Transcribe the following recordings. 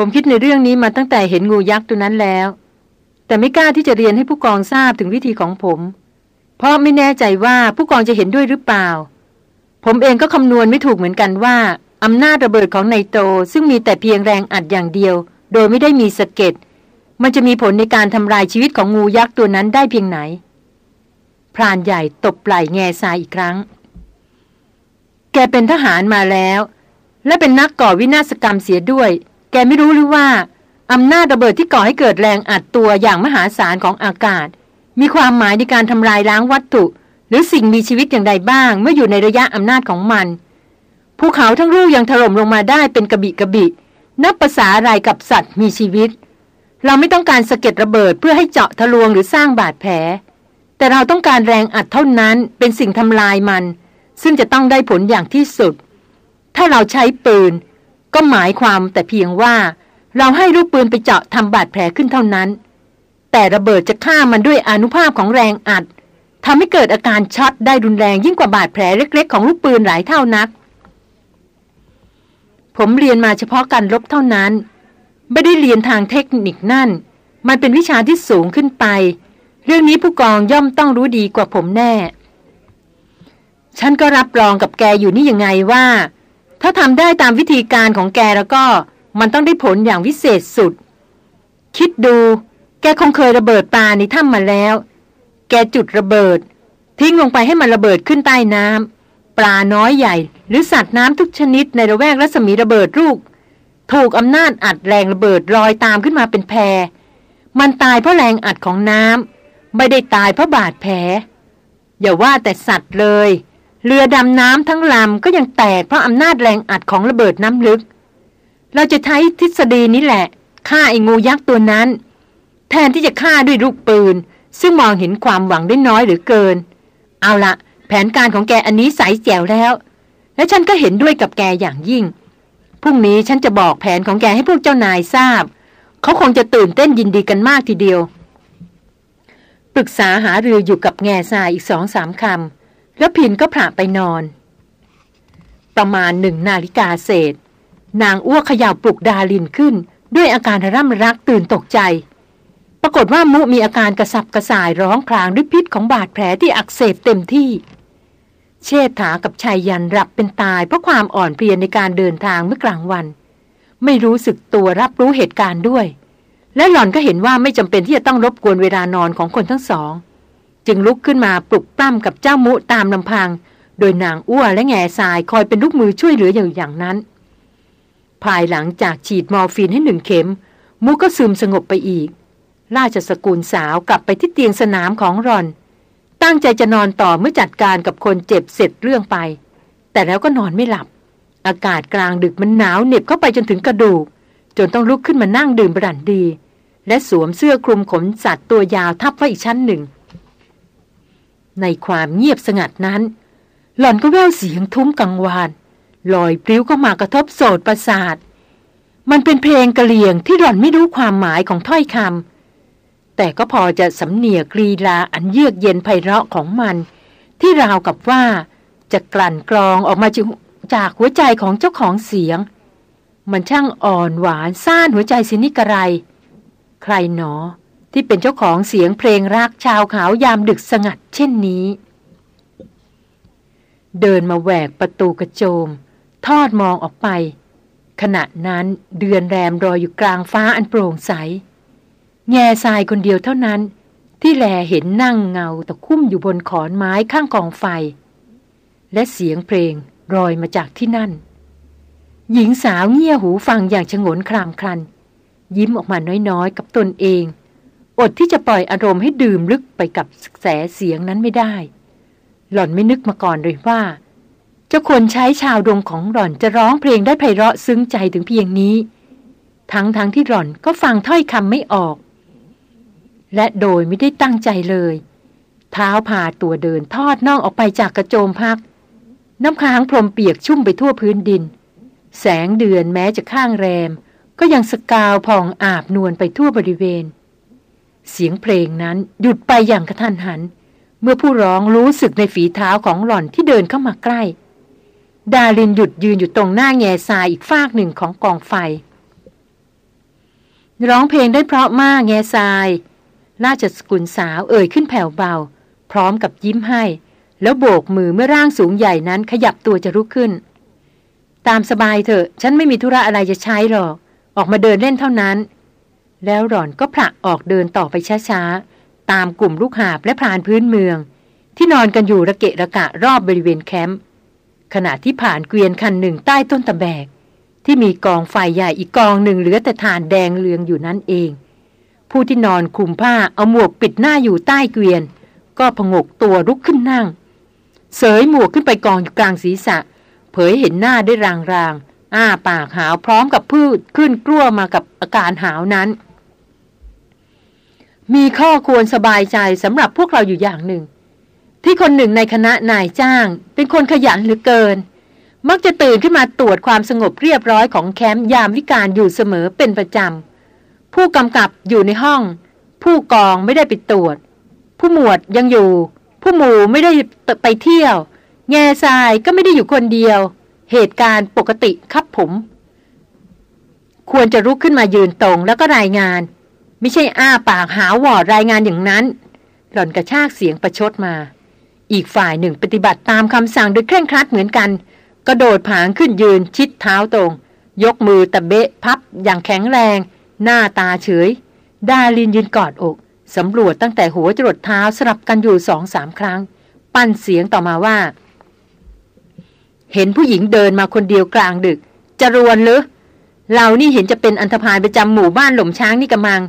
ผมคิดในเรื่องนี้มาตั้งแต่เห็นงูยักษ์ตัวนั้นแล้ว แต่ไม่กล้าที่จะเรียนให้ผู้กองทราบถึงวิธีของผม เพราะไม่แน่ใจว่าผู้กองจะเห็นด้วยหรือเปล่า ผมเองก็คำนวณไม่ถูกเหมือนกันว่าอำนาจระเบิดของไนโตรซึ่งมีแต่เพียงแรงอัดอย่างเดียว โดยไม่ได้มีสะเก็ดมันจะมีผลในการทำลายชีวิตของงูยักษ์ตัวนั้นได้เพียงไหน พรานใหญ่ตบไหล่แง่ทรายอีกครั้ง แกเป็นทหารมาแล้ว และเป็นนักก่อวินาศกรรมเสียด้วย กไม่รู้หรือว่าอำนาจระเบิดที่ก่อให้เกิดแรงอัดตัวอย่างมหาศาลของอากาศ มีความหมายในการทำลายล้างวัตถุ หรือสิ่งมีชีวิตอย่างใดบ้าง เมื่ออยู่ในระยะอำนาจของมันภูเขาทั้งลูกยังถล่มลงมาได้เป็นกระบิกระบินับภาษาอะไรกับสัตว์มีชีวิต เราไม่ต้องการสะเก็ดระเบิดเพื่อให้เจาะทะลวงหรือสร้างบาดแผล แต่เราต้องการแรงอัดเท่านั้นเป็นสิ่งทำลายมัน ซึ่งจะต้องได้ผลอย่างที่สุด ถ้าเราใช้ปืน ก็หมายความแต่เพียงว่า เราให้ลูกปืนไปเจาะทำบาดแผลขึ้นเท่านั้น แต่ระเบิดจะฆ่ามันด้วยอนุภาพของแรงอัดทำให้เกิดอาการช็อตได้รุนแรงยิ่งกว่าบาดแผลเล็ก ๆ ของลูกปืนหลายเท่านัก ผมเรียนมาเฉพาะการรบเท่านั้น ไม่ได้เรียนทางเทคนิคนั่น มันเป็นวิชาที่สูงขึ้นไป เรื่องนี้ผู้กองย่อมต้องรู้ดีกว่าผมแน่ ฉันก็รับรองกับแกอยู่นี่ยังไงว่า ถ้าทำได้ตามวิธีการของแกแล้วก็ มันต้องได้ผลอย่างวิเศษสุด คิดดู แกคงเคยระเบิดปลาในถ้ำมาแล้ว แกจุดระเบิด ทิ้งลงไปให้มันระเบิดขึ้นใต้น้ำปลาน้อยใหญ่ หรือสัตว์น้ำทุกชนิดในระแวกรัศมีระเบิดลูก ถูกอำนาจอัดแรงระเบิดลอยตามขึ้นมาเป็นแพรมันตายเพราะแรงอัดของน้ำไม่ได้ตายเพราะบาดแผลอย่าว่าแต่สัตว์เลย เรือดำน้ำทั้งลำก็ยังแตกเพราะอำนาจแรงอัดของระเบิดน้ำลึก เราจะใช้ทฤษฎีนี้แหละฆ่าไอ้งูยักษ์ตัวนั้น แทนที่จะฆ่าด้วยลูกปืน ซึ่งมองเห็นความหวังได้น้อยหรือเกิน เอาละแผนการของแกอันนี้ใสแจ๋วแล้ว และฉันก็เห็นด้วยกับแกอย่างยิ่งพรุ่งนี้ฉันจะบอกแผนของแกให้พวกเจ้านายทราบ เขาคงจะตื่นเต้นยินดีกันมากทีเดียว ปรึกษาหารืออยู่กับแง่ทรายอีกสองสามคำ แล้วพินก็ผ่าไปนอน ประมาณหนึ่งนาฬิกาเศษ นางอ้วกขย่าปลุกดาลินขึ้น ด้วยอาการร่ำรักตื่นตกใจ ปรากฏว่ามุมีอาการกระสับกระส่ายร้องครางด้วยพิษของบาดแผลที่อักเสบเต็มที่ เชษฐากับไชยยันต์หลับเป็นตายเพราะความอ่อนเพลียในการเดินทางเมื่อกลางวัน ไม่รู้สึกตัวรับรู้เหตุการณ์ด้วย และหล่อนก็เห็นว่าไม่จำเป็นที่จะต้องรบกวนเวลานอนของคนทั้งสอง จึงลุกขึ้นมาปลุกปล้ำกับเจ้ามุตามลำพัง โดยนางอ้วและแง่ทรายคอยเป็นลูกมือช่วยเหลืออย่างอย่างนั้น ภายหลังจากฉีดมอร์ฟีนให้หนึ่งเข็ม มุก็ซึมสงบไปอีก ราชสกุลสาวกลับไปที่เตียงสนามของหล่อน ตั้งใจจะนอนต่อเมื่อจัดการกับคนเจ็บเสร็จเรื่องไป แต่แล้วก็นอนไม่หลับ อากาศกลางดึกมันหนาวเหน็บเข้าไปจนถึงกระดูก จนต้องลุกขึ้นมานั่งดื่มบรันดี และสวมเสื้อคลุมขนสัตว์ตัวยาวทับไว้อีกชั้นหนึ่ง ในความเงียบสงัดนั้น หล่อนก็แววเสียงทุ้มกังวานลอยปลิ้วเข้ามากระทบโสดประสาท มันเป็นเพลงกะเลียงที่หล่อนไม่รู้ความหมายของถ้อยคำแต่ก็พอจะสำเนียกรีลาอันเยือกเย็นไพเราะของมัน ที่ราวกับว่าจะกลั่นกรองออกมาจากหัวใจของเจ้าของเสียง มันช่างอ่อนหวานซ่านหัวใจสินิกระไร ใครหนอ ที่เป็นเจ้าของเสียงเพลงรักชาวขาวยามดึกสงัดเช่นนี้ เดินมาแหวกประตูกระโจม ทอดมองออกไป ขณะนั้นเดือนแรมรอยอยู่กลางฟ้าอันโปร่งใส แง่ทรายคนเดียวเท่านั้น ที่แลเห็นนั่งเงาตะคุ่มอยู่บนขอนไม้ข้างกองไฟ และเสียงเพลงรอยมาจากที่นั่น หญิงสาวเงี่ยหูฟังอย่างชงนครามครันยิ้มออกมาน้อยๆ กับตนเอง อดที่จะปล่อยอารมณ์ให้ดื่มลึกไปกับแสเสียงนั้นไม่ได้ หล่อนไม่นึกมาก่อนเลยว่า เจ้าคนใช้ชาวดงของหล่อนจะร้องเพลงได้ไพเราะซึ้งใจถึงเพียงนี้ ทั้งๆทที่หล่อนก็ฟังถ้อยคำไม่ออก และโดยไม่ได้ตั้งใจเลย เท้าพาตัวเดินทอดน่องออกไปจากกระโจมพัก น้ำค้างพรมเปียกชุ่มไปทั่วพื้นดิน แสงเดือนแม้จะข้างแรม ก็ยังสกาวผ่องอาบนวลไปทั่วบริเวณ เสียงเพลงนั้นหยุดไปอย่างกระทันหัน เมื่อผู้ร้องรู้สึกในฝีเท้าของหล่อนที่เดินเข้ามาใกล้ ดาลินหยุดยืนอยู่ตรงหน้าแง่ทรายอีกฟากหนึ่งของกองไฟ ร้องเพลงได้เพราะมากแง่ทราย ราชสกุลสาวเอ่ยขึ้นแผ่วเบา พร้อมกับยิ้มให้ แล้วโบกมือเมื่อร่างสูงใหญ่นั้นขยับตัวจะลุกขึ้น ตามสบายเถอะ ฉันไม่มีธุระอะไรจะใช้หรอก ออกมาเดินเล่นเท่านั้น แล้วหล่อนก็ผลักออกเดินต่อไปช้าๆ ตามกลุ่มลูกหาบและพรานพื้นเมือง ที่นอนกันอยู่ระเกะระกะรอบบริเวณแคมป์ขณะที่ผ่านเกวียนคันหนึ่งใต้ต้นตะแบก ที่มีกองไฟใหญ่อีกกองหนึ่งเหลือแต่ฐานแดงเลืองอยู่นั่นเอง ผู้ที่นอนคลุมผ้าเอาหมวกปิดหน้าอยู่ใต้เกวียน ก็พงกตัวลุกขึ้นนั่ง เสยหมวกขึ้นไปกองอยู่กลางศีรษะ เผยเห็นหน้าได้รางๆอ้าปากหาวพร้อมกับพืชขึ้นกลั้วมากับอาการหาวนั้น มีข้อควรสบายใจสำหรับพวกเราอยู่อย่างหนึ่ง ที่คนหนึ่งในคณะนายจ้าง เป็นคนขยันเหลือเกิน มักจะตื่นขึ้นมาตรวจความสงบเรียบร้อยของแคมป์ยามวิการอยู่เสมอเป็นประจำผู้กำกับอยู่ในห้อง ผู้กองไม่ได้ไปตรวจ ผู้หมวดยังอยู่ ผู้หมู่ไม่ได้ไปเที่ยว แง่ทรายก็ไม่ได้อยู่คนเดียว เหตุการณ์ปกติครับผม ควรจะรุกขึ้นมายืนตรงแล้วก็รายงาน ไม่ใช่อ้าปากหาวอดรายงานอย่างนั้น หล่อนกระชากเสียงประชดมา อีกฝ่ายหนึ่งปฏิบัติตามคำสั่งโดยเคร่งครัดเหมือนกัน กระโดดผางขึ้นยืนชิดเท้าตรง ยกมือตะเบะพับอย่างแข็งแรง หน้าตาเฉย ดาลินยืนกอดอกสำรวจตั้งแต่หัวจรดเท้าสลับกันอยู่สองสามครั้ง ปั้นเสียงต่อมาว่า เห็นผู้หญิงเดินมาคนเดียวกลางดึก จะรวนหรือเรานี่เห็นจะเป็นอันธพาลประจำหมู่บ้านหล่มช้างนี่กำมัง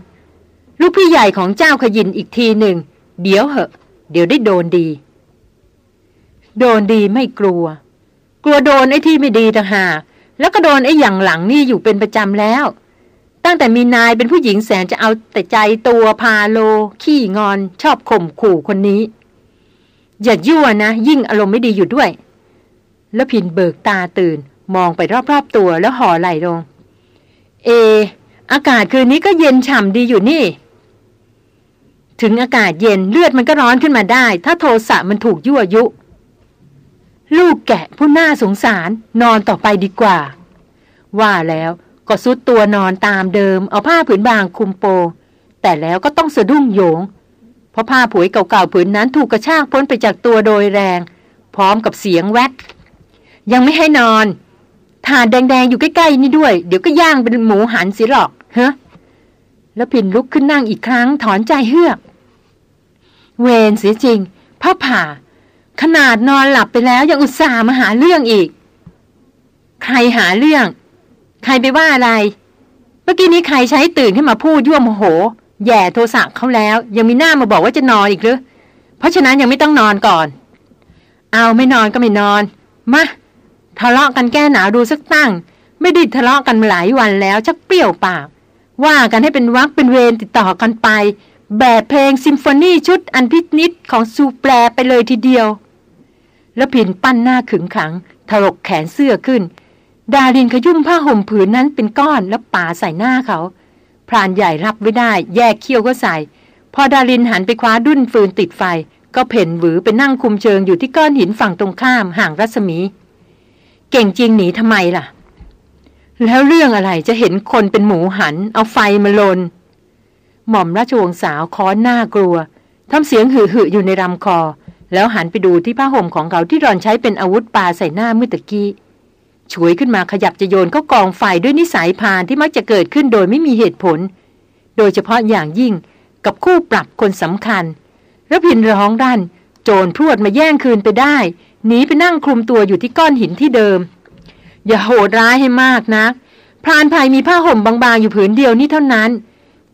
ลูกพี่ใหญ่ของเจ้าขยินอีกทีหนึ่ง เดี๋ยวเหอะ เดี๋ยวได้โดนดี โดนดีไม่กลัว กลัวโดนไอ้ที่ไม่ดีต่างหากแล้วก็โดนไอ้อย่างหลังนี่อยู่เป็นประจำแล้ว ตั้งแต่มีนายเป็นผู้หญิงแสนจะเอาแต่ใจตัวพาโล ขี้งอน ชอบข่มขู่คนนี้ อย่ายั่วนะ ยิ่งอารมณ์ไม่ดีอยู่ด้วย แล้วพินเบิกตาตื่น มองไปรอบๆตัวแล้วห่อไหลลง เอ อากาศคืนนี้ก็เย็นฉ่ำดีอยู่นี่ ถึงอากาศเย็นเลือดมันก็ร้อนขึ้นมาได้ ถ้าโทสะมันถูกยั่วยุ ลูกแกะผู้น่าสงสารนอนต่อไปดีกว่า ว่าแล้วก็ซุดตัวนอนตามเดิม เอาผ้าผืนบางคุมโป แต่แล้วก็ต้องสะดุ้งโยง เพราะผ้าผุยเก่าๆผืนนั้นถูกกระชากพ้นไปจากตัวโดยแรง พร้อมกับเสียงแวดยังไม่ให้นอนทานแดงๆอยู่ใกล้ๆนี่ด้วย เดี๋ยวก็ย่างเป็นหมูหันสิหรอกเฮะแล้วพินลุกขึ้นนั่งอีกครั้งถอนใจเฮือก เวนเสียจริงผ้าผ่า ขนาดนอนหลับไปแล้วยังอุตส่าห์มาหาเรื่องอีก ใครหาเรื่อง ใครไปว่าอะไร เมื่อกี้นี้ใครใช้ตื่นขึ้นมาพูดยั่วโมโห แย่โทรศัพท์เขาแล้ว ยังมีหน้ามาบอกว่าจะนอนอีกหรือเพราะฉะนั้นยังไม่ต้องนอนก่อน เอาไม่นอนก็ไม่นอน มาทะเลาะกันแก้หนาวดูสักตั้ง ไม่ได้ทะเลาะกันมาหลายวันแล้วชักเปรี้ยวปาก ว่ากันให้เป็นวักเป็นเวรติดต่อกันไป แบบเพลงซิมโฟนีชุดอันพินิษของซูแปรไปเลยทีเดียว แล้วพินปั้นหน้าขึงขัง ถลกแขนเสื้อขึ้น ดารินขยุ่มผ้าห่มผืนนั้นเป็นก้อนแล้วป่าใส่หน้าเขา พรานใหญ่รับไม่ได้ แยกเขี้ยวก็ใส่ พอดารินหันไปคว้าดุ้นฟืนติดไฟ ก็เพ่นหวือไปนั่งคุมเชิงอยู่ที่ก้อนหินฝั่งตรงข้ามห่างรัศมี เก่งจริงหนีทำไมล่ะ แล้วเรื่องอะไรจะเห็นคนเป็นหมูหัน เอาไฟมาลน หม่อมราชวงศ์สาวค้อนหน้ากลัวทำเสียงหือๆอยู่ในลำคอ แล้วหันไปดูที่ผ้าห่มของเขาที่รอนใช้เป็นอาวุธปาใส่หน้าเมื่อตะกี้ช่วยขึ้นมาขยับจะโยนเข้ากองไฟด้วยนิสัยพานที่มักจะเกิดขึ้นโดยไม่มีเหตุผล โดยเฉพาะอย่างยิ่งกับคู่ปรับคนสำคัญแล้วพินร้องดันโจรพรวดมาแย่งคืนไปได้หนีไปนั่งคลุมตัวอยู่ที่ก้อนหินที่เดิม อย่าโหดร้ายให้มากนะพรานภัยมีผ้าห่มบางๆอยู่ผืนเดียวนี่เท่านั้น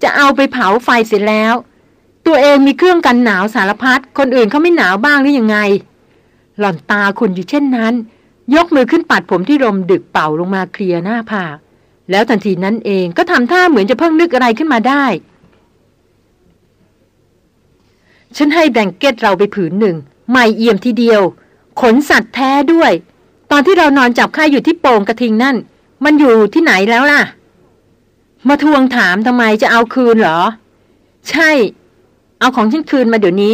จะเอาไปเผาไฟเสร็จแล้ว ตัวเองมีเครื่องกันหนาวสารพัดคนอื่นเขาไม่หนาวบ้างหรือยังไง หล่อนตาคุณอยู่เช่นนั้น ยกมือขึ้นปัดผมที่ลมดึกเป่าลงมาเคลียหน้าผากแล้วทันทีนั้นเองก็ทำท่าเหมือนจะเพิ่งนึกอะไรขึ้นมาได้ ฉันให้แบงเก็ตเราไปผืนหนึ่งใหม่เอี่ยมทีเดียว ขนสัตว์แท้ด้วย ตอนที่เรานอนจับค่ายอยู่ที่โป่งกระทิงนั่น มันอยู่ที่ไหนแล้วล่ะ มาทวงถามทำไมจะเอาคืนเหรอ ใช่ เอาของฉันคืนมาเดี๋ยวนี้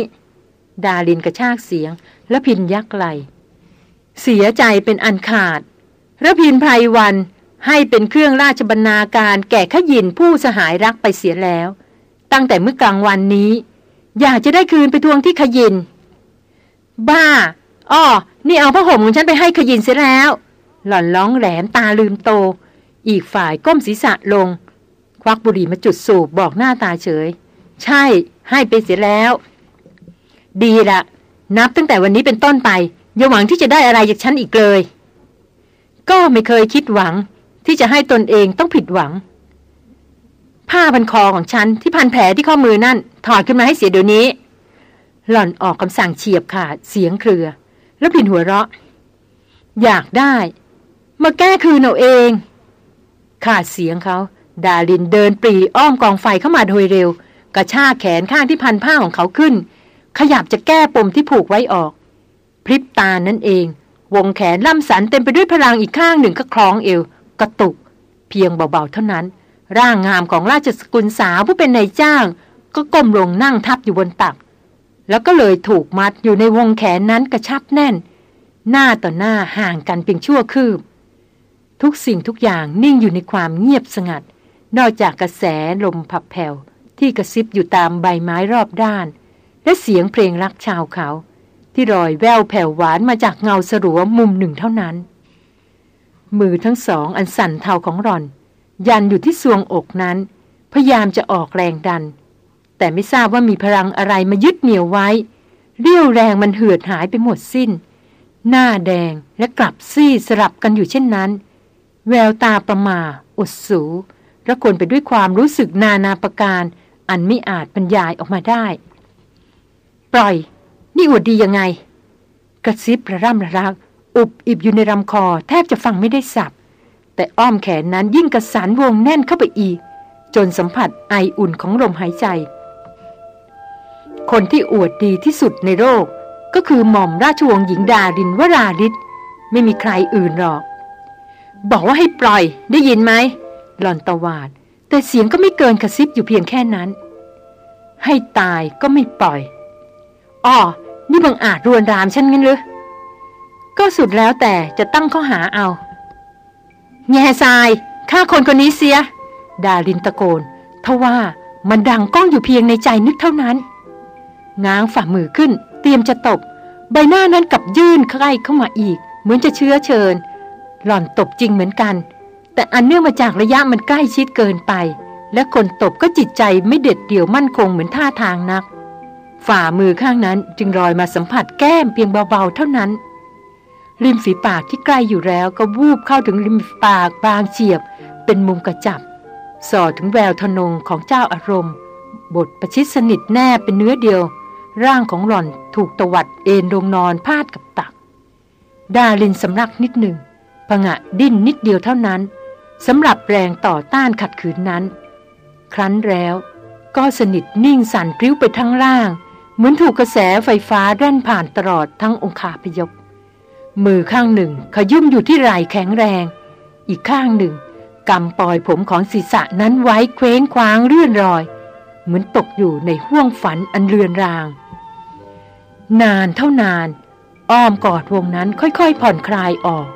ดาลินกระชากเสียง และพินยักไหลเสียใจเป็นอันขาดระพินไพรวันให้เป็นเครื่องราชบรรณาการแก่ขยินผู้สหายรักไปเสียแล้ว ตั้งแต่เมื่อกลางวันนี้ อยากจะได้คืนไปทวงที่ขยิน บ้าอ้อนี่เอาผ้าห่มของฉันไปให้ขยินเสียแล้ว หล่อนร้องแหลมตาลืมโต อีกฝ่ายก้มศีรษะลง ควักบุหรี่มาจุดสูบบอกหน้าตาเฉย ใช่ ให้ไปเสียแล้ว ดีละนับตั้งแต่วันนี้เป็นต้นไปอย่าหวังที่จะได้อะไรจากฉันอีกเลย ก็ไม่เคยคิดหวัง ที่จะให้ตนเองต้องผิดหวัง ผ้าพันคอของฉันที่พันแผลที่ข้อมือนั่น ถอดขึ้นมาให้เสียเดี๋ยวนี้ หล่อนออกคำสั่งเฉียบขาดเสียงเครือ แล้วผินหัวเราะ อยากได้ มาแก้คืนเอาเอง ขาดเสียงเขา ดาลินเดินปรีอ้อมกองไฟเข้ามาโดยเร็ว กระชากแขนข้างที่พันผ้าของเขาขึ้น ขยับจะแก้ปมที่ผูกไว้ออก พริบตานั่นเอง วงแขนล่ำสันเต็มไปด้วยพลังอีกข้างหนึ่งก็คล้องเอว กระตุก เพียงเบาๆเท่านั้น ร่างงามของราชสกุลสาวผู้เป็นนายจ้าง ก็ก้มลงนั่งทับอยู่บนตัก แล้วก็เลยถูกมัดอยู่ในวงแขนนั้นกระชับแน่น หน้าต่อหน้าห่างกันเพียงชั่วคืบ ทุกสิ่งทุกอย่างนิ่งอยู่ในความเงียบสงัด นอกจากกระแสลมผับแผ่วที่กระซิบอยู่ตามใบไม้รอบด้าน และเสียงเพลงรักชาวเขา ที่รอยแววแผ่วหวานมาจากเงาสรัวมุมหนึ่งเท่านั้น มือทั้งสองอันสั่นเทาของรอน ยันอยู่ที่ซวงอกนั้น พยายามจะออกแรงดัน แต่ไม่ทราบว่ามีพลังอะไรมายึดเหนี่ยวไว้ เรี่ยวแรงมันเหือดหายไปหมดสิ้น หน้าแดงและกลับซีดสลับกันอยู่เช่นนั้น แววตาประมาอดสู ระคนไปด้วยความรู้สึกนานาประการ อันไม่อาจบรรยายออกมาได้ ปล่อย นี่อวดดียังไง กระซิบระร่ำระรัก อุบอิบอยู่ในลำคอ แทบจะฟังไม่ได้สับ แต่อ้อมแขนนั้นยิ่งกระสานวงแน่นเข้าไปอีก จนสัมผัสไออุ่นของลมหายใจ คนที่อวดดีที่สุดในโลกก็คือหม่อมราชวงศ์หญิงดารินวราลิศไม่มีใครอื่นหรอก บอกว่าให้ปล่อยได้ยินไหม หล่อนตวาด แต่เสียงก็ไม่เกินกระซิบอยู่เพียงแค่นั้น ให้ตายก็ไม่ปล่อยอ้อนี่บังอาจรวนรามฉันงั้นหรือก็สุดแล้วแต่จะตั้งข้อหาเอา แง่ทรายฆ่าคนคนนี้เสีย ดารินตะโกนทว่ามันดังก้องอยู่เพียงในใจนึกเท่านั้น ง้างฝ่ามือขึ้น เตรียมจะตบ ใบหน้านั้นกับยื่นใกล้เข้ามาอีก เหมือนจะเชื้อเชิญ หล่อนตบจริงเหมือนกัน แต่อันเนื่องมาจากระยะมันใกล้ชิดเกินไป และคนตบก็จิตใจไม่เด็ดเดี่ยวมั่นคงเหมือนท่าทางนัก ฝ่ามือข้างนั้นจึงลอยมาสัมผัสแก้มเพียงเบาๆเท่านั้น ริมฝีปากที่ใกล้อยู่แล้วก็วูบเข้าถึงริมฝีปากบางเฉียบ เป็นมุมกระจับ สอดถึงแววทนงของเจ้าอารมณ์ บทประชิดสนิทแน่เป็นเนื้อเดียว ร่างของหล่อนถูกตวัดเอ็นลงนอนพาดกับตัก ดาลินสำลักนิดหนึ่งผงะดิ้นนิดเดียวเท่านั้น สำหรับแรงต่อต้านขัดขืนนั้น ครั้นแล้วก็สนิทนิ่งสั่นพริ้วไปทั้งร่าง เหมือนถูกกระแสไฟฟ้าแร่นผ่านตลอดทั้งองคาพยพ มือข้างหนึ่งขยุ่มอยู่ที่ไหล่แข็งแรง อีกข้างหนึ่งกำปลอยผมของศีรษะนั้นไว้เคว้งคว้างเลื่อนรอย เหมือนตกอยู่ในห้วงฝันอันเรือนราง นานเท่านาน อ้อมกอดวงนั้นค่อยๆ ผ่อนคลายออก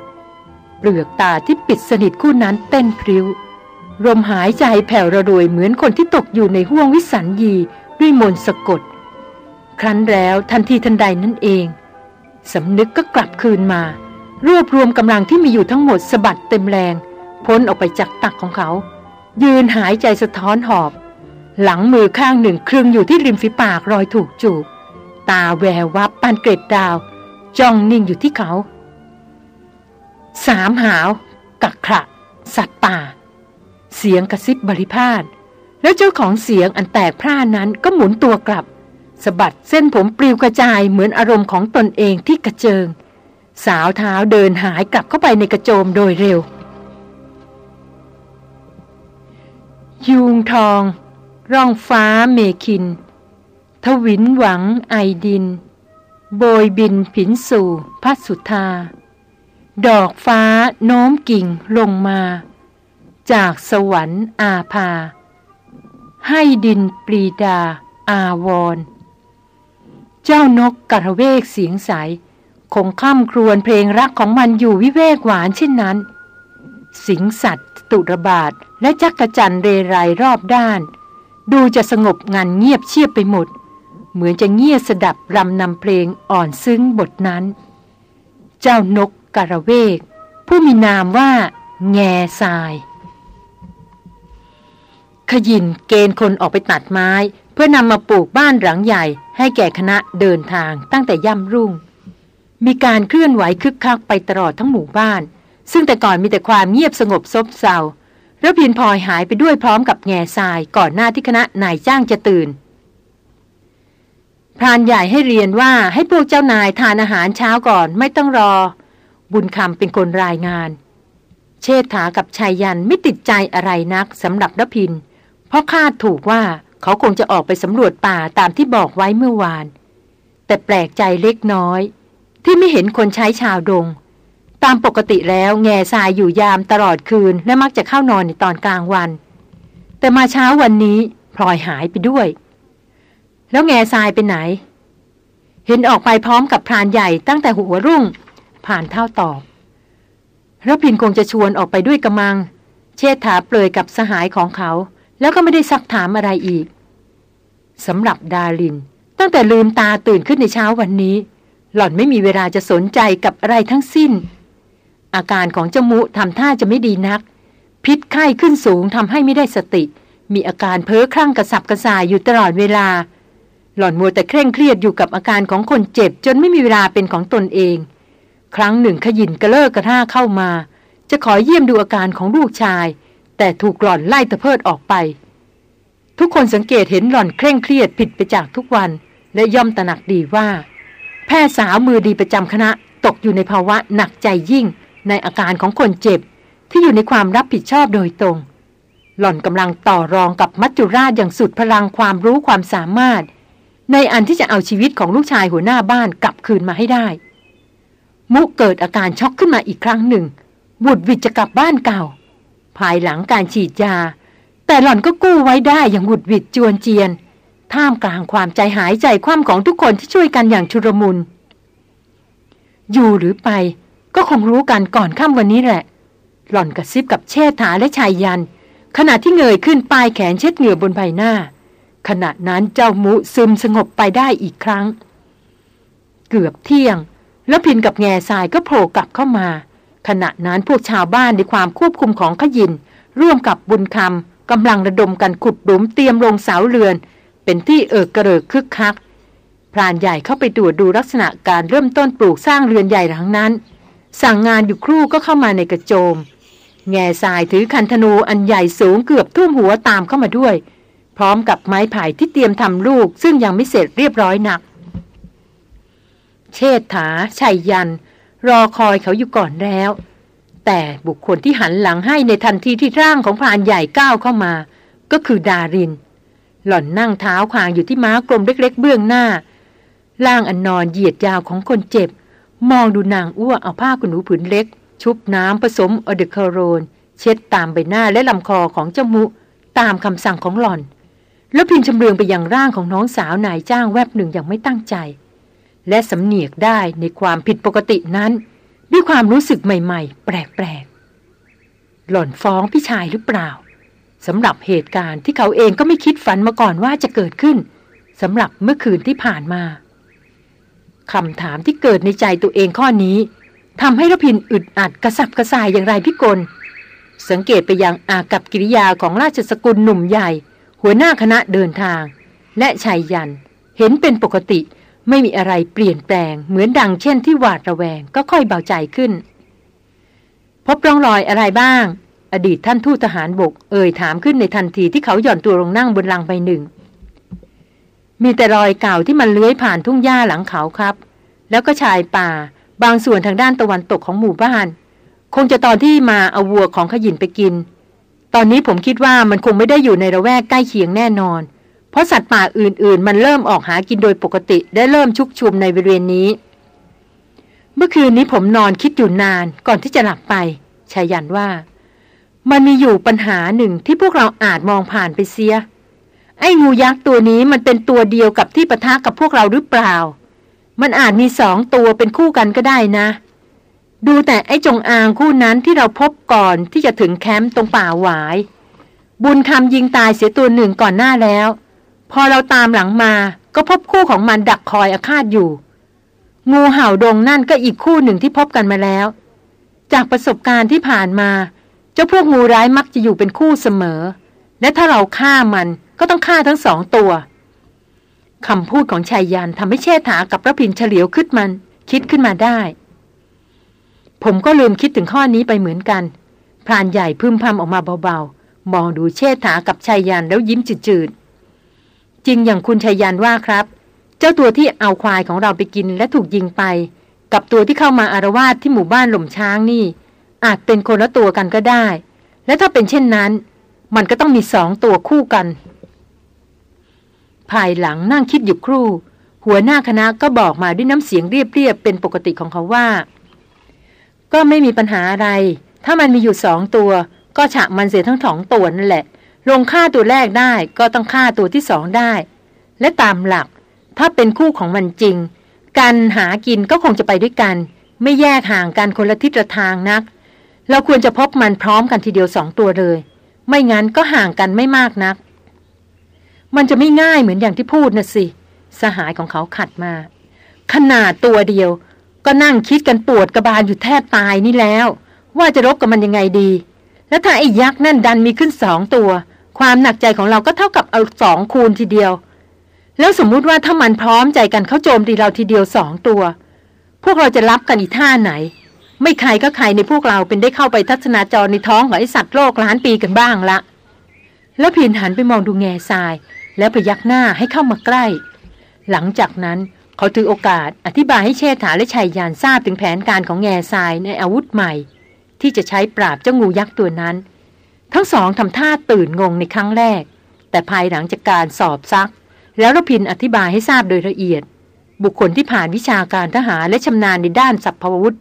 เปลือกตาที่ปิดสนิทคู่นั้นเต้นพริ้วลมหายใจแผ่วระรวยเหมือนคนที่ตกอยู่ในห้วงวิสัญญีด้วยมนต์สะกด ครั้นแล้วทันทีทันใดนั่นเองสำนึกก็กลับคืนมา รวบรวมกำลังที่มีอยู่ทั้งหมดสะบัดเต็มแรง พ้นออกไปจากตักของเขา ยืนหายใจสะท้อนหอบ หลังมือข้างหนึ่งครึงอยู่ที่ริมฝีปากรอยถูกจูบ ตาแวววับปานเกร็ดดาว จ้องนิ่งอยู่ที่เขา สามหาว กักขระ สัตว์ป่า เสียงกระซิบบริพาทแล้วเจ้าของเสียงอันแตกพร่านั้นก็หมุนตัวกลับสะบัดเส้นผมปลิวกระจายเหมือนอารมณ์ของตนเองที่กระเจิง สาวเท้าเดินหายกลับเข้าไปในกระโจมโดยเร็วยูงทอง ร่องฟ้าเมคิน ทวินหวังไอดิน โบยบินผินสู่พัสสุธา ดอกฟ้าโน้มกิ่งลงมา จากสวรรค์อาภา ให้ดินปรีดา อาวร เจ้านกกระเวกเสียงใส คงค่ำครวญเพลงรักของมันอยู่วิเวกหวานเช่นนั้น สิงสัตว์ตุระบาดและจักกระจันเรไรรอบด้าน ดูจะสงบงันเงียบเชียบไปหมด เหมือนจะเงียสดับรำนำเพลงอ่อนซึ้งบทนั้น เจ้านก กระเวก ผู้มีนามว่า แง่ทราย ขยินเกณฑ์คนออกไปตัดไม้ เพื่อนำมาปลูกบ้านหลังใหญ่ให้แก่คณะเดินทางตั้งแต่ย่ำรุ่ง มีการเคลื่อนไหวคึกคักไปตลอดทั้งหมู่บ้าน ซึ่งแต่ก่อนมีแต่ความเงียบสงบซบเซาแล้วพินพลอยหายไปด้วยพร้อมกับแง่ทรายก่อนหน้าที่คณะนายจ้างจะตื่นพรานใหญ่ให้เรียนว่าให้พวกเจ้านายทานอาหารเช้าก่อนไม่ต้องรอ บุญคำเป็นคนรายงาน เชษฐากับชายยันไม่ติดใจอะไรนักสำหรับรพิน เพราะคาดถูกว่าเขาคงจะออกไปสำรวจป่าตามที่บอกไว้เมื่อวาน แต่แปลกใจเล็กน้อย ที่ไม่เห็นคนใช้ชาวดง ตามปกติแล้วแง่ทรายอยู่ยามตลอดคืนและมักจะเข้านอนในตอนกลางวัน แต่มาเช้าวันนี้พลอยหายไปด้วย แล้วแง่ทรายไปไหน เห็นออกไปพร้อมกับพรานใหญ่ตั้งแต่หัวรุ่ง ผ่านเท่าตอบรพินคงจะชวนออกไปด้วยกระมัง เชษฐาเปลยกับสหายของเขา แล้วก็ไม่ได้ซักถามอะไรอีกสำหรับดาริน ตั้งแต่ลืมตาตื่นขึ้นในเช้าวันนี้ หล่อนไม่มีเวลาจะสนใจกับอะไรทั้งสิ้น อาการของเจ้ามุทำท่าจะไม่ดีนัก พิษไข้ขึ้นสูงทำให้ไม่ได้สติ มีอาการเพ้อคลั่งกระสับกระส่ายอยู่ตลอดเวลา หล่อนมัวแต่เคร่งเครียดอยู่กับอาการของคนเจ็บ จนไม่มีเวลาเป็นของตนเอง ครั้งหนึ่งขยินกระเลิกกระท่าเข้ามา จะขอเยี่ยมดูอาการของลูกชาย แต่ถูกหล่อนไล่ตะเพิดออกไป ทุกคนสังเกตเห็นหล่อนเคร่งเครียดผิดไปจากทุกวัน และย่อมตระหนักดีว่า แพทย์สาวมือดีประจำคณะตกอยู่ในภาวะหนักใจยิ่ง ในอาการของคนเจ็บ ที่อยู่ในความรับผิดชอบโดยตรง หล่อนกำลังต่อรองกับมัจจุราชอย่างสุดพลังความรู้ความสามารถ ในอันที่จะเอาชีวิตของลูกชายหัวหน้าบ้านกลับคืนมาให้ได้ มุกเกิดอาการช็อกขึ้นมาอีกครั้งหนึ่ง บุดวิดจะกลับบ้านเก่า ภายหลังการฉีดยา แต่หล่อนก็กู้ไว้ได้อย่างบุดวิดจวนเจียน ท่ามกลางความใจหายใจคว่ำของทุกคนที่ช่วยกันอย่างชุรมุน อยู่หรือไปก็คงรู้กันก่อนค่ำวันนี้แหละ หล่อนกระซิบกับเชษฐาและชายยัน ขณะที่เงยขึ้นปลายแขนเช็ดเหงื่อบนใบหน้า ขณะนั้นเจ้ามุซึมสงบไปได้อีกครั้ง เกือบเที่ยง แล้วพินกับแง่ทรายก็โผล่กลับเข้ามา ขณะนั้นพวกชาวบ้านในความควบคุมของขยิน ร่วมกับบุญคำกำลังระดมกันขุดหลุมเตรียมลงเสาเรือน เป็นที่เอิกกระเริกคึกคักพรานใหญ่เข้าไปตรวจดูลักษณะการเริ่มต้นปลูกสร้างเรือนใหญ่หลังนั้น สั่งงานอยู่ครู่ก็เข้ามาในกระโจม แง่ทรายถือคันธนูอันใหญ่สูงเกือบทุ่มหัวตามเข้ามาด้วย พร้อมกับไม้ไผ่ที่เตรียมทำลูกซึ่งยังไม่เสร็จเรียบร้อยนัก เชษฐาชัยยัน รอคอยเขาอยู่ก่อนแล้ว แต่บุคคลที่หันหลังให้ในทันทีที่ร่างของพรานใหญ่ก้าวเข้ามา ก็คือดาริน หล่อนนั่งเท้าควางอยู่ที่ม้ากลมเล็ก ๆ เบื้องหน้า ร่างอันนอนเหยียดยาวของคนเจ็บ มองดูนางอ้วเอาผ้าขนหนูผืนเล็ก ชุบน้ำผสมอเดคาโรน เช็ดตามใบหน้าและลำคอของเจ้ามุ ตามคำสั่งของหล่อน แล้วพินชำเลืองไปยังร่างของน้องสาวนายจ้างแวบหนึ่งอย่างไม่ตั้งใจ และสำเนียกได้ในความผิดปกตินั้น ด้วยความรู้สึกใหม่ ๆ แปลกๆ หล่อนฟ้องพี่ชายหรือเปล่าสำหรับเหตุการณ์ที่เขาเองก็ไม่คิดฝันมาก่อนว่าจะเกิดขึ้นสำหรับเมื่อคืนที่ผ่านมาคำถามที่เกิดในใจตัวเองข้อนี้ทำให้รพินอึดอัดกระสับกระส่ายอย่างไรพิกล สังเกตไปยังอากับกิริยาของราชสกุลหนุ่มใหญ่ หัวหน้าคณะเดินทาง และชายยันเห็นเป็นปกติ ไม่มีอะไรเปลี่ยนแปลงเหมือนดังเช่นที่หวาดระแวงก็ค่อยเบาใจขึ้น พบร่องรอยอะไรบ้าง อดีตท่านทูตทหารบก เอ่ยถามขึ้นในทันทีที่เขาหย่อนตัวลงนั่งบนลังใบหนึ่ง มีแต่รอยเก่าที่มันเลื้อยผ่านทุ่งหญ้าหลังเขาครับ แล้วก็ชายป่า บางส่วนทางด้านตะวันตกของหมู่บ้าน คงจะตอนที่มาเอาวัวของขยินไปกิน ตอนนี้ผมคิดว่ามันคงไม่ได้อยู่ในระแวกใกล้เคียงแน่นอน เพราะสัตว์ป่าอื่นๆ มันเริ่มออกหากินโดยปกติได้เริ่มชุกชุมในบริเวณนี้ เมื่อคืนนี้ผมนอนคิดอยู่นานก่อนที่จะหลับไปชายันว่า มันมีอยู่ปัญหาหนึ่งที่พวกเราอาจมองผ่านไปเสีย ไอ้งูยักษ์ตัวนี้มันเป็นตัวเดียวกับที่ปะทะกับพวกเราหรือเปล่า มันอาจมีสองตัวเป็นคู่กันก็ได้นะ ดูแต่ไอ้จงอางคู่นั้นที่เราพบก่อนที่จะถึงแคมป์ตรงป่าหวาย บุญคำยิงตายเสียตัวหนึ่งก่อนหน้าแล้ว พอเราตามหลังมาก็พบคู่ของมันดักคอยอาฆาตอยู่ งูเห่าดงนั่นก็อีกคู่หนึ่งที่พบกันมาแล้ว จากประสบการณ์ที่ผ่านมา เจ้าพวกงูร้ายมักจะอยู่เป็นคู่เสมอ และถ้าเราฆ่ามันก็ต้องฆ่าทั้งสองตัวคำพูดของชายยันทำให้เชษฐากับพระพินเฉลียวขึ้นมัน คิดขึ้นมาได้ ผมก็ลืมคิดถึงข้อนี้ไปเหมือนกัน พรานใหญ่พึมพำออกมาเบาๆ มองดูเชษฐากับชายยันแล้วยิ้มจืดๆ จริงอย่างคุณชายยันว่าครับ เจ้าตัวที่เอาควายของเราไปกินและถูกยิงไป กับตัวที่เข้ามาอารวาสที่หมู่บ้านหล่มช้างนี่ อาจเป็นคนละตัวกันก็ได้ และถ้าเป็นเช่นนั้น มันก็ต้องมีสองตัวคู่กัน ภายหลังนั่งคิดอยู่ครู่ หัวหน้าคณะก็บอกมาด้วยน้ำเสียงเรียบๆเป็นปกติของเขาว่า ก็ไม่มีปัญหาอะไร ถ้ามันมีอยู่สองตัว ก็ฉะมันเสียทั้งสองตัวนั่นแหละ ลงฆ่าตัวแรกได้ก็ต้องฆ่าตัวที่สองได้ และตามหลัก ถ้าเป็นคู่ของมันจริง การหากินก็คงจะไปด้วยกัน ไม่แยกห่างกันคนละทิศละทางนัก เราควรจะพบมันพร้อมกันทีเดียวสองตัวเลย ไม่งั้นก็ห่างกันไม่มากนัก มันจะไม่ง่ายเหมือนอย่างที่พูดนะสิ สหายของเขาขัดมา ขนาดตัวเดียว ก็นั่งคิดกันปวดกระบาลอยู่แทบตายนี่แล้ว ว่าจะรบกับมันยังไงดี แล้วถ้าไอ้ยักษ์นั่นดันมีขึ้นสองตัว ความหนักใจของเราก็เท่ากับเอาสองคูณทีเดียว แล้วสมมุติว่าถ้ามันพร้อมใจกันเข้าโจมตีเราทีเดียวสองตัว พวกเราจะรับกันอีท่าไหน ไม่ใครก็ใครในพวกเราเป็นได้เข้าไปทัศนาจรในท้องของไอสัตว์โลกล้านปีกันบ้างละ แล้วพินหันไปมองดูแง่ทราย แล้วพยักหน้าให้เข้ามาใกล้ หลังจากนั้นเขาถือโอกาสอธิบายให้เชษฐาและชัยยานทราบถึงแผนการของแง่ทรายในอาวุธใหม่ ที่จะใช้ปราบเจ้างูยักษ์ตัวนั้น ทั้งสองทำท่าตื่นงงในครั้งแรก แต่ภายหลังจากการสอบซัก แล้วรพินอธิบายให้ทราบโดยละเอียด บุคคลที่ผ่านวิชาการทหารและชำนาญในด้านสัพพวุธ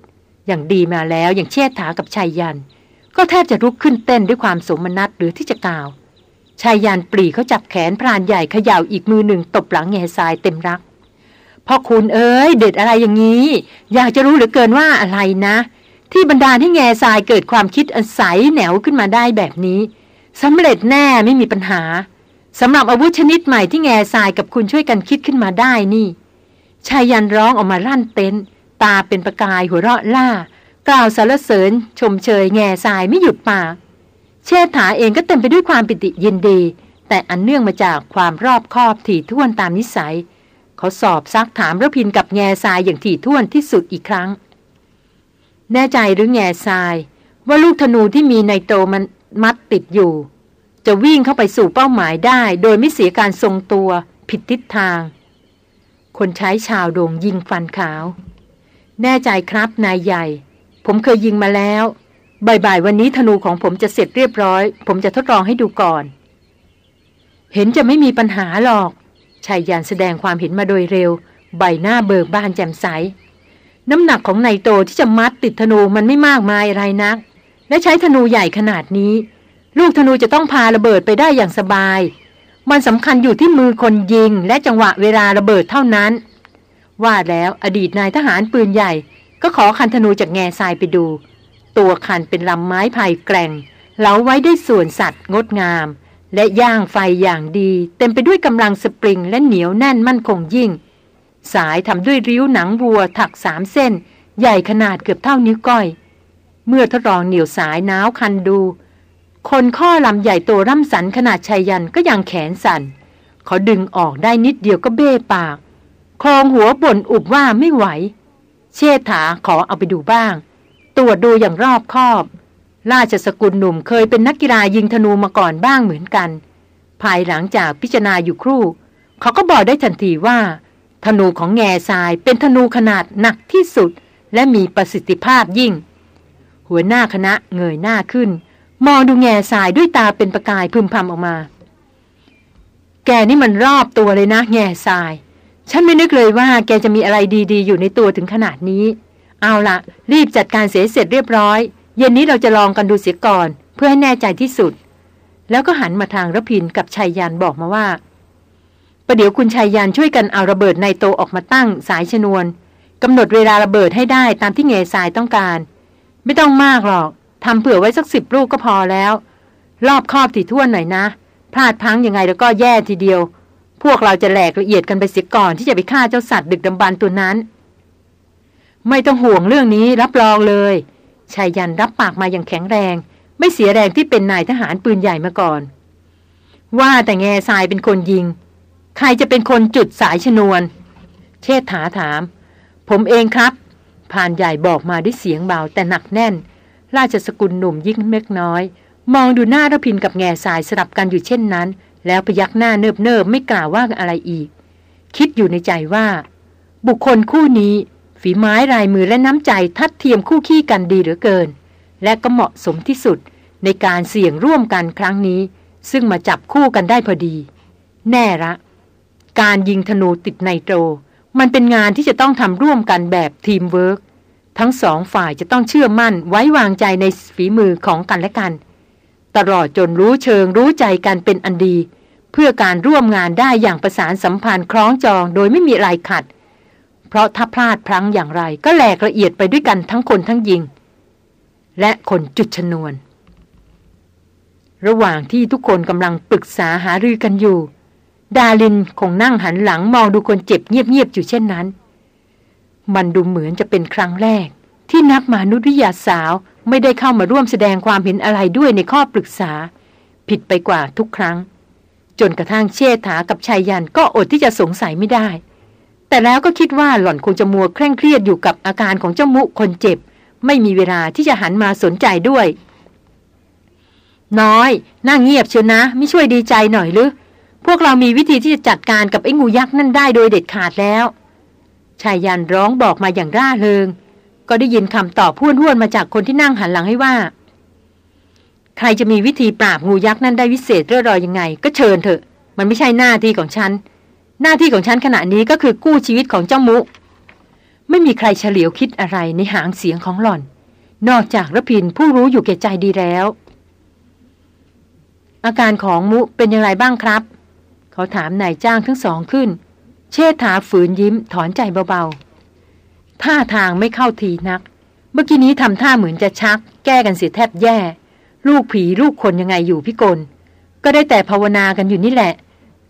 อย่างดีมาแล้วอย่างเชษฐากับชัยยัน ก็แทบจะลุกขึ้นเต้นด้วยความสมนัตหรือที่จะกล่าวชายยานปรีเขาจับแขนพรานใหญ่เขย่าอีกมือหนึ่งตบหลังแง่ทรายเต็มรักพ่อคุณเอ้ยเด็ดอะไรอย่างนี้ อยากจะรู้เหลือเกินว่าอะไรนะ ที่บรรดาที่แง่ทรายเกิดความคิดอันใสแหนวขึ้นมาได้แบบนี้สำเร็จแน่ไม่มีปัญหาสำหรับอาวุธชนิดใหม่ที่แง่ทรายกับคุณช่วยกันคิดขึ้นมาได้นี่ชายยันร้องออกมาลั่นเต้นตาเป็นประกายหัวเราะล่า กล่าวสรรเสริญ ชมเชยแง่ทรายไม่หยุดปากเชษฐาเองก็เต็มไปด้วยความปิติยินดี แต่อันเนื่องมาจากความรอบคอบถี่ถ้วนตามนิสัย เขาสอบซักถามระพินกับแง่ทรายอย่างถี่ถ้วนที่สุดอีกครั้ง แน่ใจหรือแง่ทราย ว่าลูกธนูที่มีในโตมันมัดติดอยู่ จะวิ่งเข้าไปสู่เป้าหมายได้ โดยไม่เสียการทรงตัวผิดทิศทาง คนใช้ชาวโด่งยิงฟันขาว แน่ใจครับนายใหญ่ ผมเคยยิงมาแล้วบ่ายๆวันนี้ธนูของผมจะเสร็จเรียบร้อย ผมจะทดลองให้ดูก่อน เห็นจะไม่มีปัญหาหรอกชายยานแสดงความเห็นมาโดยเร็ว ใบหน้าเบิกบานแจ่มใส น้ำหนักของนายโตที่จะมัดติดธนูมันไม่มากมายอะไรนัก และใช้ธนูใหญ่ขนาดนี้ ลูกธนูจะต้องพาระเบิดไปได้อย่างสบาย มันสำคัญอยู่ที่มือคนยิงและจังหวะเวลาระเบิดเท่านั้น ว่าแล้วอดีตนายทหารปืนใหญ่ ก็ขอคันธนูจากแง่ทรายไปดู ตัวคันเป็นลำไม้ไผ่แกร่งเหลาไว้ได้ส่วนสัตว์งดงาม และย่างไฟอย่างดี เต็มไปด้วยกำลังสปริงและเหนียวแน่นมั่นคงยิ่ง สายทำด้วยริ้วหนังวัวถักสามเส้น ใหญ่ขนาดเกือบเท่านิ้วก้อย เมื่อทดลองเหนียวสายน้าวคันดู คนข้อลำใหญ่โตร่ำสันขนาดชายยันก็ยังแขนสัน่นเขาดึงออกได้นิดเดียวก็เบ้ปากคลองหัวบ่นอุบว่าไม่ไหว เชษฐาขอเอาไปดูบ้าง ตรวจดูอย่างรอบคอบ ราชสกุลหนุ่มเคยเป็นนักกีฬายิงธนูมาก่อนบ้างเหมือนกัน ภายหลังจากพิจารณาอยู่ครู่ เขาก็บอกได้ทันทีว่า ธนูของแง่ทรายเป็นธนูขนาดหนักที่สุด และมีประสิทธิภาพยิ่ง หัวหน้าคณะเงยหน้าขึ้น มองดูแง่ทรายด้วยตาเป็นประกายพึมพำออกมา แกนี่มันรอบตัวเลยนะ แง่ทราย ฉันไม่นึกเลยว่า แกจะมีอะไรดีๆ อยู่ในตัวถึงขนาดนี้ เอาละรีบจัดการเสียเสร็จเรียบร้อย เย็นนี้เราจะลองกันดูเสียก่อน เพื่อให้แน่ใจที่สุด แล้วก็หันมาทางระพินกับชายยานบอกมาว่า ประเดี๋ยวคุณชายยานช่วยกันเอาระเบิดในโตออกมาตั้งสายชนวนกำหนดเวลาระเบิดให้ได้ตามที่เงยสายต้องการ ไม่ต้องมากหรอกทำเผื่อไว้สักสิบลูกก็พอแล้ว รอบครอบถี่ถ้วนหน่อยนะ พลาดพังยังไงแล้วก็แย่ทีเดียว พวกเราจะแหลกละเอียดกันไปเสียก่อนที่จะไปฆ่าเจ้าสัตว์ดึกดำบรรตัวนั้น ไม่ต้องห่วงเรื่องนี้รับรองเลยชายยันรับปากมาอย่างแข็งแรง ไม่เสียแรงที่เป็นนายทหารปืนใหญ่มาก่อน ว่าแต่แง่ทรายเป็นคนยิง ใครจะเป็นคนจุดสายชนวน เชษฐาถาม ผมเองครับพานใหญ่บอกมาด้วยเสียงเบาแต่หนักแน่น ราชสกุลหนุ่มยิ่งเล็กน้อย มองดูหน้ารพินกับแง่สายสลับกันอยู่เช่นนั้น แล้วพยักหน้าเนิบเนิบไม่กล่าวว่าอะไรอีก คิดอยู่ในใจว่า บุคคลคู่นี้ ฝีไม้ลายมือและน้ำใจทัดเทียมคู่ขี้กันดีเหลือเกิน และก็เหมาะสมที่สุดในการเสี่ยงร่วมกันครั้งนี้ ซึ่งมาจับคู่กันได้พอดี แน่ละ การยิงธนูติดไนโตร มันเป็นงานที่จะต้องทำร่วมกันแบบทีมเวิร์กทั้งสองฝ่ายจะต้องเชื่อมั่นไว้วางใจในฝีมือของกันและกัน ตลอดจนรู้เชิงรู้ใจกันเป็นอันดี เพื่อการร่วมงานได้อย่างประสานสัมพันธ์คล้องจองโดยไม่มีอะไรขัด เพราะถ้าพลาดพลั้งอย่างไรก็แหลกละเอียดไปด้วยกันทั้งคนทั้งยิง และคนจุดชนวน ระหว่างที่ทุกคนกำลังปรึกษาหารือกันอยู่ ดาลินคงนั่งหันหลังมองดูคนเจ็บเงียบๆอยู่เช่นนั้น มันดูเหมือนจะเป็นครั้งแรก ที่นักมนุษยวิทยาสาวไม่ได้เข้ามาร่วมแสดงความเห็นอะไรด้วยในข้อปรึกษา ผิดไปกว่าทุกครั้ง จนกระทั่งเชษฐากับชายยันก็อดที่จะสงสัยไม่ได้ แต่แล้วก็คิดว่าหล่อนคงจะมัวเคร่งเครียดอยู่กับอาการของเจ้ามุคนเจ็บ ไม่มีเวลาที่จะหันมาสนใจด้วย น้อยนั่งเงียบเชียวนะ ไม่ช่วยดีใจหน่อยหรือ พวกเรามีวิธีที่จะจัดการกับไอ้งูยักษ์นั่นได้โดยเด็ดขาดแล้วชายยันร้องบอกมาอย่างร่าเริง ก็ได้ยินคำตอบพูดห้วนมาจากคนที่นั่งหันหลังให้ว่า ใครจะมีวิธีปราบงูยักษ์นั่นได้วิเศษเรื่อรอยยังไง ก็เชิญเถอะ มันไม่ใช่หน้าที่ของฉัน หน้าที่ของฉันขณะนี้ก็คือกู้ชีวิตของเจ้ามุ ไม่มีใครเฉลียวคิดอะไรในหางเสียงของหล่อน นอกจากระพินผู้รู้อยู่แก่ใจดีแล้ว อาการของมุเป็นอย่างไรบ้างครับ เขาถามนายจ้างทั้งสองขึ้น เชษฐาฝืนยิ้มถอนใจเบาๆ ท่าทางไม่เข้าทีนัก เมื่อกี้นี้ทำท่าเหมือนจะชัก แก้กันเสียแทบแย่ ลูกผีลูกคนยังไงอยู่พี่กลก็ได้แต่ภาวนากันอยู่นี่แหละ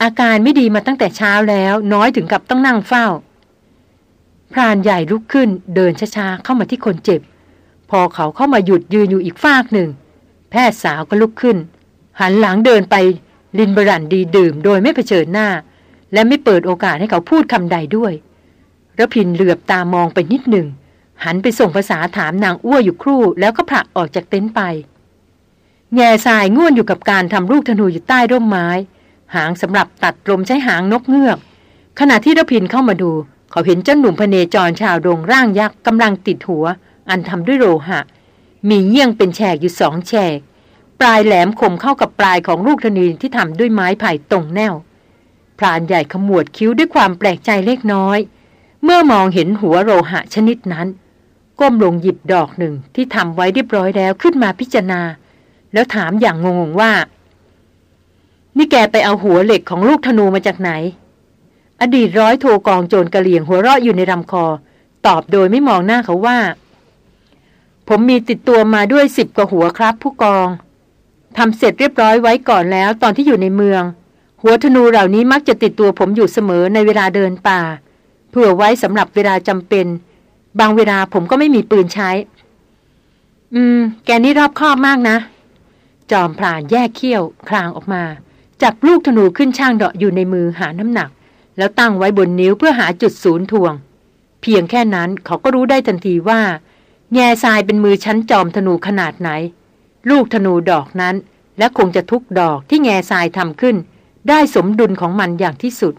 อาการไม่ดีมาตั้งแต่เช้าแล้ว น้อยถึงกับต้องนั่งเฝ้า พรานใหญ่ลุกขึ้นเดินช้าๆเข้ามาที่คนเจ็บ พอเขาเข้ามาหยุดยืนอยู่อีกฟากหนึ่ง แพทย์สาวก็ลุกขึ้น หันหลังเดินไป ลินบรันดีดื่มโดยไม่เผชิญหน้า และไม่เปิดโอกาสให้เขาพูดคำใดด้วยระพินเหลือบตามองไปนิดหนึ่ง หันไปส่งภาษาถามนางอ้วอยู่ครู่ แล้วก็ผลักออกจากเต็นท์ไป แง่ทรายง่วนอยู่กับการทำลูกธนูอยู่ใต้ร่มไม้ หางสำหรับตัดลมใช้หางนกเงือก ขณะที่ระพินเข้ามาดู เขาเห็นเจ้าหนุ่มพเนจรชาวดงร่างยักษ์กำลังติดหัว อันทำด้วยโลหะ มีเยี่ยงเป็นแฉกอยู่สองแฉก ปลายแหลมคมเข้ากับปลายของลูกธนูที่ทำด้วยไม้ไผ่ตรงแนวพรานใหญ่ขมวดคิ้วด้วยความแปลกใจเล็กน้อย เมื่อมองเห็นหัวโลหะชนิดนั้น ก้มลงหยิบดอกหนึ่งที่ทำไว้เรียบร้อยแล้วขึ้นมาพิจารณา แล้วถามอย่างงงๆว่า นี่แกไปเอาหัวเหล็กของลูกธนูมาจากไหน อดีตร้อยโทกองโจรกระเหลี่ยงหัวเราะอยู่ในลำคอ ตอบโดยไม่มองหน้าเขาว่า ผมมีติดตัวมาด้วยสิบกว่าหัวครับผู้กอง ทำเสร็จเรียบร้อยไว้ก่อนแล้วตอนที่อยู่ในเมือง หัวธนูเหล่านี้มักจะติดตัวผมอยู่เสมอในเวลาเดินป่าเพื่อไว้สำหรับเวลาจำเป็น บางเวลาผมก็ไม่มีปืนใช้ อืม แกนี่รอบคอบมากนะ จอมพรานแยกเขี้ยว คลางออกมา จับลูกธนูขึ้นช่างเดาะอยู่ในมือหาน้ำหนัก แล้วตั้งไว้บนนิ้วเพื่อหาจุดศูนย์ทวง เพียงแค่นั้นเขาก็รู้ได้ทันทีว่า แง่ทรายเป็นมือชั้นจอมธนูขนาดไหน ลูกธนูดอกนั้น และคงจะทุกดอกที่แง่ทรายทำขึ้น ได้สมดุลของมันอย่างที่สุด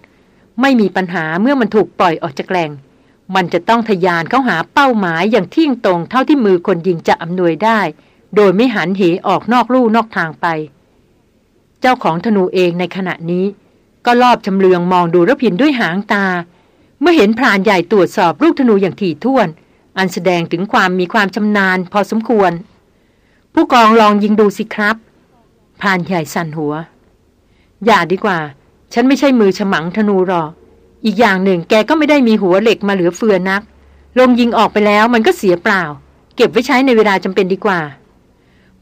ไม่มีปัญหาเมื่อมันถูกปล่อยออกจากแหล่งมันจะต้องทยานเข้าหาเป้าหมายอย่างเที่ยงตรงเท่าที่มือคนยิงจะอำนวยได้ โดยไม่หันเหออกนอกลู่นอกทางไป เจ้าของธนูเองในขณะนี้ ก็รอบชำเลืองมองดูระพินด้วยหางตา เมื่อเห็นพรานใหญ่ตรวจสอบลูกธนูอย่างถี่ถ้วน อันแสดงถึงความมีความชำนาญพอสมควร ผู้กองลองยิงดูสิครับพานใหญ่สั่นหัว อย่าดีกว่า ฉันไม่ใช่มือฉมังธนูหรอก อีกอย่างหนึ่งแกก็ไม่ได้มีหัวเหล็กมาเหลือเฟือนัก ลมยิงออกไปแล้วมันก็เสียเปล่า เก็บไว้ใช้ในเวลาจำเป็นดีกว่า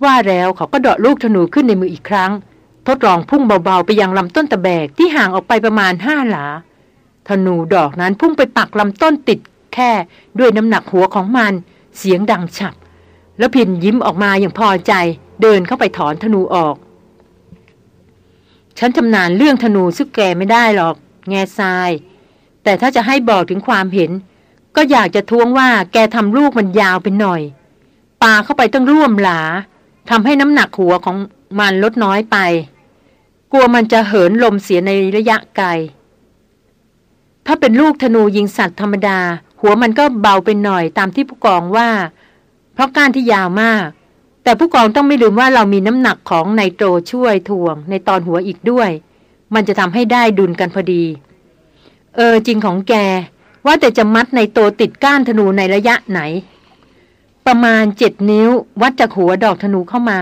ว่าแล้วเขาก็เดาะลูกธนูขึ้นในมืออีกครั้ง ทดลองพุ่งเบาๆไปยังลำต้นตะแบกที่ห่างออกไปประมาณห้าหลา ธนูดอกนั้นพุ่งไปปักลำต้นติดแค่ด้วยน้ำหนักหัวของมัน เสียงดังฉับ แล้วพินยิ้มออกมาอย่างพอใจ เดินเข้าไปถอนธนูออก ฉันชำนาญเรื่องธนูซึกแกไม่ได้หรอก แง่ทราย แต่ถ้าจะให้บอกถึงความเห็น ก็อยากจะท้วงว่าแกทำลูกมันยาวไปหน่อย ปาเข้าไปตั้งร่วมหลาทำให้น้ำหนักหัวของมันลดน้อยไป กลัวมันจะเหินลมเสียในระยะไกล ถ้าเป็นลูกธนูยิงสัตว์ธรรมดา หัวมันก็เบาไปหน่อยตามที่ผู้กองว่า เพราะการที่ยาวมาก แต่ผู้กองต้องไม่ลืมว่าเรามีน้ำหนักของไนโตรช่วยทวง ในตอนหัวอีกด้วย มันจะทำให้ได้ดุลกันพอดี เออจริงของแก ว่าแต่จะมัดในโตติดก้านธนูในระยะไหน ประมาณเจ็ดนิ้ววัดจากหัวดอกธนูเข้ามา